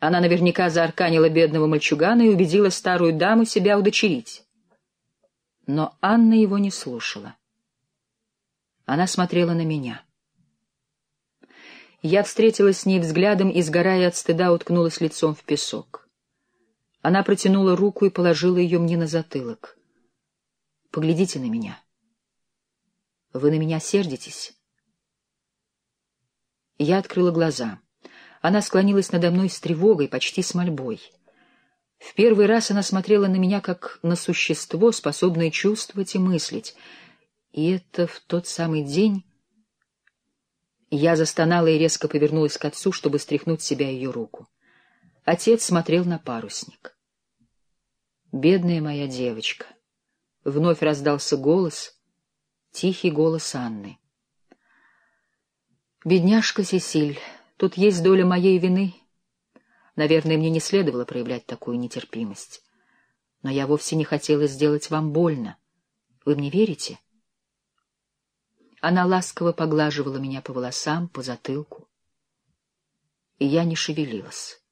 Она наверняка заарканила бедного мальчугана и убедила старую даму себя удочерить. Но Анна его не слушала. Она смотрела на меня. Я встретилась с ней взглядом и, сгорая от стыда, уткнулась лицом в песок. Она протянула руку и положила ее мне на затылок. «Поглядите на меня. Вы на меня сердитесь?» Я открыла глаза. Она склонилась надо мной с тревогой, почти с мольбой. В первый раз она смотрела на меня как на существо, способное чувствовать и мыслить. И это в тот самый день... Я застонала и резко повернулась к отцу, чтобы стряхнуть себя ее руку. Отец смотрел на парусник. «Бедная моя девочка!» Вновь раздался голос, тихий голос Анны. «Бедняжка Сесиль, тут есть доля моей вины. Наверное, мне не следовало проявлять такую нетерпимость. Но я вовсе не хотела сделать вам больно. Вы мне верите?» Она ласково поглаживала меня по волосам, по затылку. И я не шевелилась.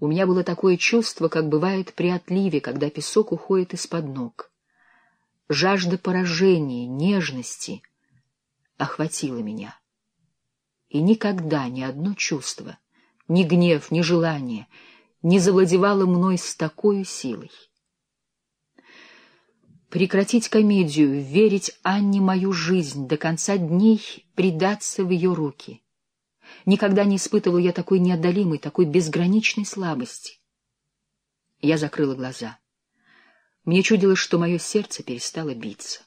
У меня было такое чувство, как бывает при отливе, когда песок уходит из-под ног. Жажда поражения, нежности охватила меня. И никогда ни одно чувство, ни гнев, ни желание не завладевало мной с такой силой. Прекратить комедию, верить Анне мою жизнь, до конца дней предаться в ее руки. Никогда не испытывал я такой неотдалимой, такой безграничной слабости. Я закрыла глаза. Мне чудилось, что мое сердце перестало биться.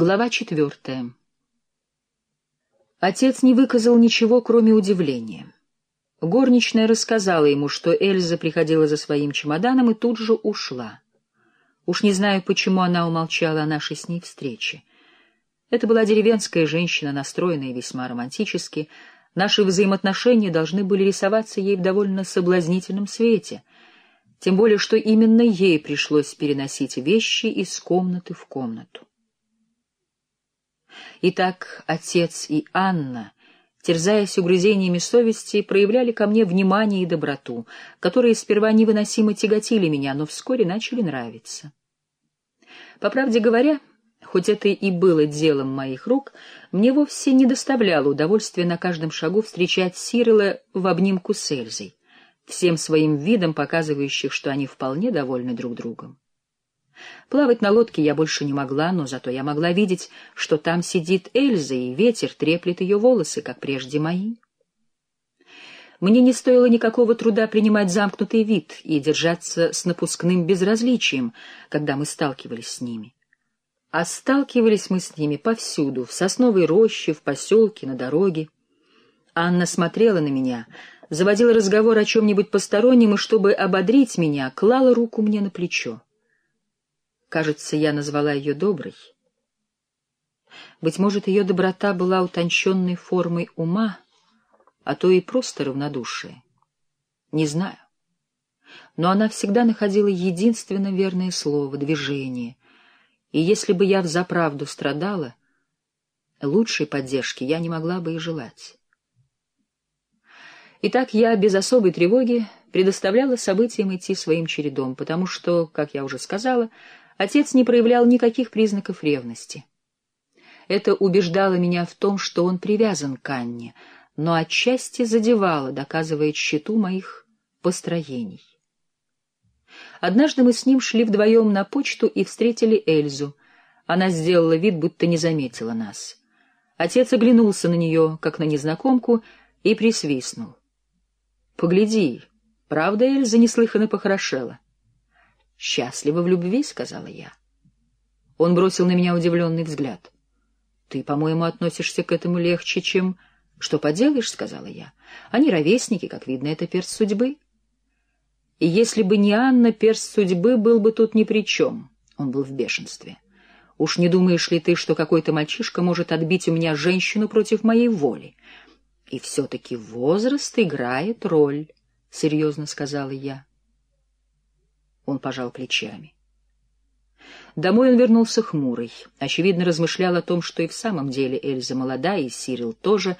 Глава четвертая. Отец не выказал ничего, кроме удивления. Горничная рассказала ему, что Эльза приходила за своим чемоданом и тут же ушла. Уж не знаю, почему она умолчала о нашей с ней встрече. Это была деревенская женщина, настроенная весьма романтически. Наши взаимоотношения должны были рисоваться ей в довольно соблазнительном свете, тем более что именно ей пришлось переносить вещи из комнаты в комнату. Итак, отец и Анна — терзаясь угрызениями совести, проявляли ко мне внимание и доброту, которые сперва невыносимо тяготили меня, но вскоре начали нравиться. По правде говоря, хоть это и было делом моих рук, мне вовсе не доставляло удовольствия на каждом шагу встречать Сирила в обнимку с Эльзой, всем своим видом показывающих, что они вполне довольны друг другом. Плавать на лодке я больше не могла, но зато я могла видеть, что там сидит Эльза, и ветер треплет ее волосы, как прежде мои. Мне не стоило никакого труда принимать замкнутый вид и держаться с напускным безразличием, когда мы сталкивались с ними. А сталкивались мы с ними повсюду, в сосновой роще, в поселке, на дороге. Анна смотрела на меня, заводила разговор о чем-нибудь постороннем, и, чтобы ободрить меня, клала руку мне на плечо. Кажется, я назвала ее доброй. Быть может, ее доброта была утонченной формой ума, а то и просто равнодушие. Не знаю. Но она всегда находила единственно верное слово, движение. И если бы я взаправду страдала, лучшей поддержки я не могла бы и желать. Итак, я без особой тревоги предоставляла событиям идти своим чередом, потому что, как я уже сказала, Отец не проявлял никаких признаков ревности. Это убеждало меня в том, что он привязан к Анне, но отчасти задевало, доказывая тщету моих построений. Однажды мы с ним шли вдвоем на почту и встретили Эльзу. Она сделала вид, будто не заметила нас. Отец оглянулся на нее, как на незнакомку, и присвистнул. — Погляди, правда Эльза неслыханно похорошела? — «Счастлива в любви», — сказала я. Он бросил на меня удивленный взгляд. «Ты, по-моему, относишься к этому легче, чем...» «Что поделаешь», — сказала я. «Они ровесники, как видно, это перст судьбы». И если бы не Анна, перст судьбы был бы тут ни при чем. Он был в бешенстве. «Уж не думаешь ли ты, что какой-то мальчишка может отбить у меня женщину против моей воли?» «И все-таки возраст играет роль», — серьезно сказала я. Он пожал плечами. Домой он вернулся хмурый. Очевидно, размышлял о том, что и в самом деле Эльза молода, и Сирил тоже,